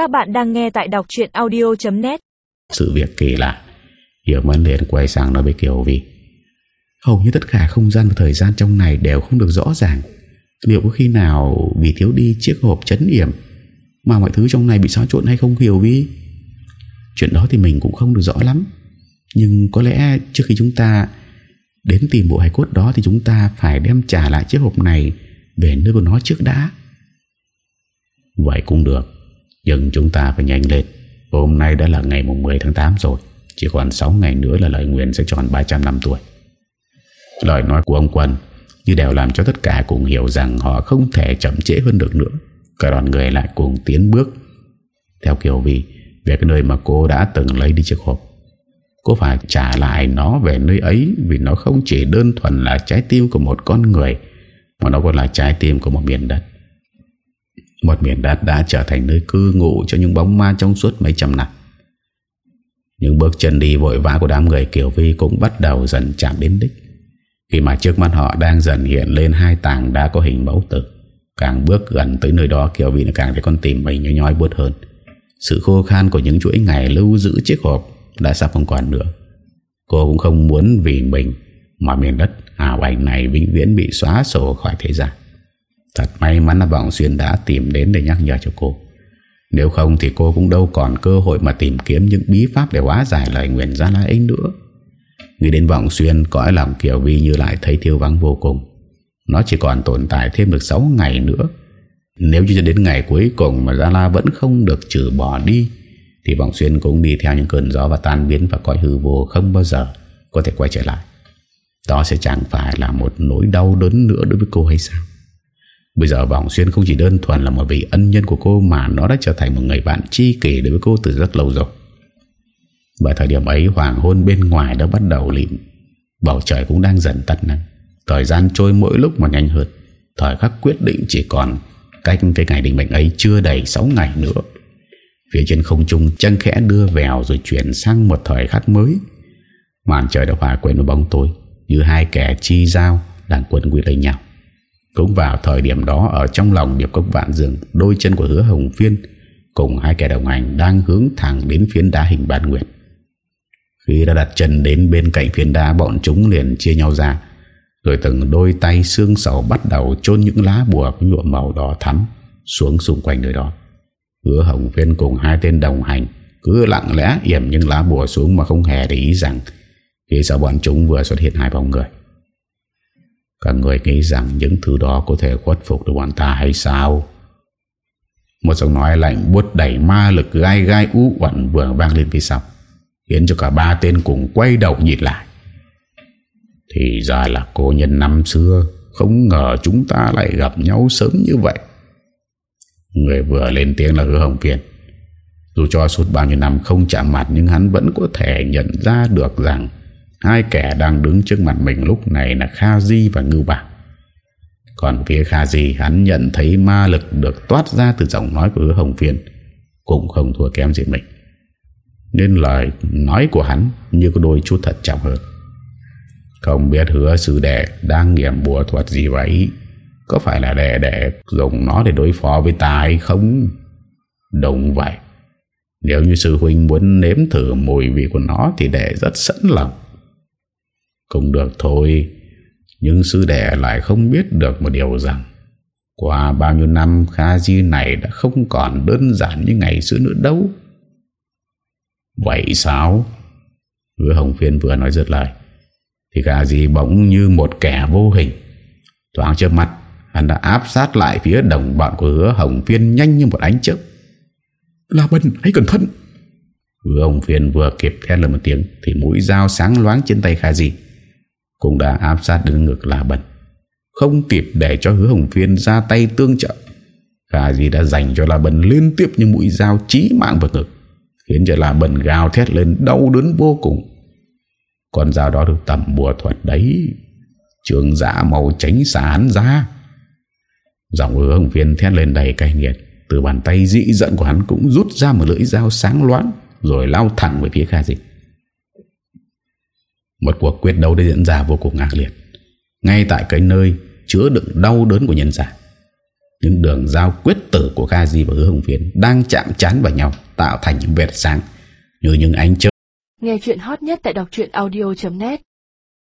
Các bạn đang nghe tại đọc chuyện audio.net Sự việc kỳ lạ. Hiểu Mẫn liền quay sang nói với Kiều Vi. Hầu như tất cả không gian và thời gian trong này đều không được rõ ràng. Liệu có khi nào vì thiếu đi chiếc hộp chấn yểm Mà mọi thứ trong này bị xóa trộn hay không, Kiều Vi? Chuyện đó thì mình cũng không được rõ lắm. Nhưng có lẽ trước khi chúng ta Đến tìm bộ hài cốt đó Thì chúng ta phải đem trả lại chiếc hộp này Về nơi của nó trước đã. Vậy cũng được. Nhưng chúng ta phải nhanh lên. Hôm nay đã là ngày 10 tháng 8 rồi. Chỉ còn 6 ngày nữa là lời nguyện sẽ tròn 300 năm tuổi. Lời nói của ông Quân Như đều làm cho tất cả cùng hiểu rằng Họ không thể chậm trễ hơn được nữa. Cả đoàn người lại cùng tiến bước. Theo kiểu vì Về cái nơi mà cô đã từng lấy đi chiếc hộp, Cô phải trả lại nó về nơi ấy Vì nó không chỉ đơn thuần là trái tim của một con người, Mà nó còn là trái tim của một miền đất. Một miền đất đã trở thành nơi cư ngụ Cho những bóng ma trong suốt mấy trăm năm Những bước chân đi vội vã của đám người Kiều Vi Cũng bắt đầu dần chạm đến đích Khi mà trước mắt họ đang dần hiện lên Hai tảng đã có hình mẫu tử, Càng bước gần tới nơi đó Kiều Vi càng thấy con tìm mình nhói nhói buốt hơn Sự khô khan của những chuỗi ngày lưu giữ chiếc hộp đã sắp không còn nữa. Cô cũng không muốn vì mình mà miền đất ảo ảnh này vĩnh viễn bị xóa sổ khỏi thế gian. Thật may mắn là Vọng Xuyên đã tìm đến để nhắc nhở cho cô. Nếu không thì cô cũng đâu còn cơ hội mà tìm kiếm những bí pháp để hóa giải lời nguyện ra lại ấy nữa. Nghĩ đến Vọng Xuyên, cõi lòng Kiều Vi như lại thấy thiêu vắng vô cùng. Nó chỉ còn tồn tại thêm được 6 ngày nữa. Nếu như đến ngày cuối cùng mà Gia La vẫn không được trừ bỏ đi, thì vọng xuyên cũng đi theo những cơn gió và tan biến và cõi hư vô không bao giờ có thể quay trở lại. Đó sẽ chẳng phải là một nỗi đau đớn nữa đối với cô hay sao? Bây giờ Vọng Xuyên không chỉ đơn thuần là một vị ân nhân của cô mà nó đã trở thành một người bạn chi kỷ đối với cô từ rất lâu rồi. Và thời điểm ấy, hoàng hôn bên ngoài đã bắt đầu lịm. Bầu trời cũng đang dần tắt nắng. Thời gian trôi mỗi lúc mà nhanh hơn. Thời khắc quyết định chỉ còn cách cái ngày định mệnh ấy chưa đầy 6 ngày nữa. Phía trên không trung chân khẽ đưa vèo rồi chuyển sang một thời khắc mới. Màn trời đã hòa quên với bóng tối, như hai kẻ chi giao đang quấn quýt lấy nhau. Cũng vào thời điểm đó, ở trong lòng điệp cốc vạn rừng đôi chân của hứa hồng phiên cùng hai kẻ đồng hành đang hướng thẳng đến phiến đá hình bán nguyệt. Khi đã đặt chân đến bên cạnh phiến đá, bọn chúng liền chia nhau ra, rồi từng đôi tay xương sầu bắt đầu chôn những lá bùa nhuộm màu đỏ thắm xuống xung quanh nơi đó. Hứa Hồng Phiên cùng hai tên đồng hành Cứ lặng lẽ yểm những lá bùa xuống Mà không hề để ý rằng Khi sau bọn chúng vừa xuất hiện hai bóng người các người nghĩ rằng Những thứ đó có thể khuất phục được bọn ta hay sao? Một giọng nói lạnh buốt đẩy ma lực gai gai ú quẩn vừa vang lên phía sau, Khiến cho cả ba tên cùng quay đầu nhìn lại. Thì ra là cô nhân năm xưa, Không ngờ chúng ta lại gặp nhau sớm như vậy. Người vừa lên tiếng là hứa hồng phiền. Dù cho suốt bao nhiêu năm không chạm mặt, Nhưng hắn vẫn có thể nhận ra được rằng Hai kẻ đang đứng trước mặt mình lúc này là Kha Di và Ngưu Bạc Còn phía Kha Di, hắn nhận thấy ma lực được toát ra từ giọng nói của hứa hồng Phiên, Cũng không thua kém gì mình Nên lời nói của hắn như có đôi chút thật trọng hơn Không biết hứa sư đệ đang nghiệm bùa thuật gì vậy có phải là đệ đệ dùng nó để đối phó với ta hay không? Đúng vậy. Nếu như sư huynh muốn nếm thử mùi vị của nó thì đệ rất sẵn lòng. Cũng được thôi. Nhưng sư đệ lại không biết được một điều rằng qua bao nhiêu năm Kha Di này đã không còn đơn giản như ngày xưa nữa đâu. Vậy sao? Hứa Hồng Phiên vừa nói rất lời. Thì Kha Di bỗng như một kẻ vô hình. Thoáng trước mắt Hắn đã áp sát lại phía đồng bọn của hứa hồng phiên nhanh như một ánh chớp. La Bân hãy cẩn thận. Hứa hồng phiên vừa kịp thét lên một tiếng thì mũi dao sáng loáng trên tay Kha Di cũng đã áp sát đến ngực La Bân. Không kịp để cho hứa hồng phiên ra tay tương trợ. Kha Di đã dành cho La Bần liên tiếp những mũi dao chí mạng vào ngực, khiến cho La Bần gào thét lên đau đớn vô cùng. Con dao đó được tầm bùa thuật đấy. Trường giả màu tránh xả hắn ra. Giọng hứa hồng phiên thét lên đầy cay nghiệt, Từ bàn tay dị giận của hắn cũng rút ra một lưỡi dao sáng loãng Rồi lao thẳng về phía Kha Di. Một cuộc quyết đấu đã diễn ra vô cùng ác liệt. Ngay tại cái nơi chứa đựng đau đớn của nhân giả, Những đường giao quyết tử của Kha và hứa hồng phiến Đang chạm chán vào nhau, Tạo thành những vệt sáng Như những ánh chớp. Nghe chuyện hot nhất tại đọc audio.net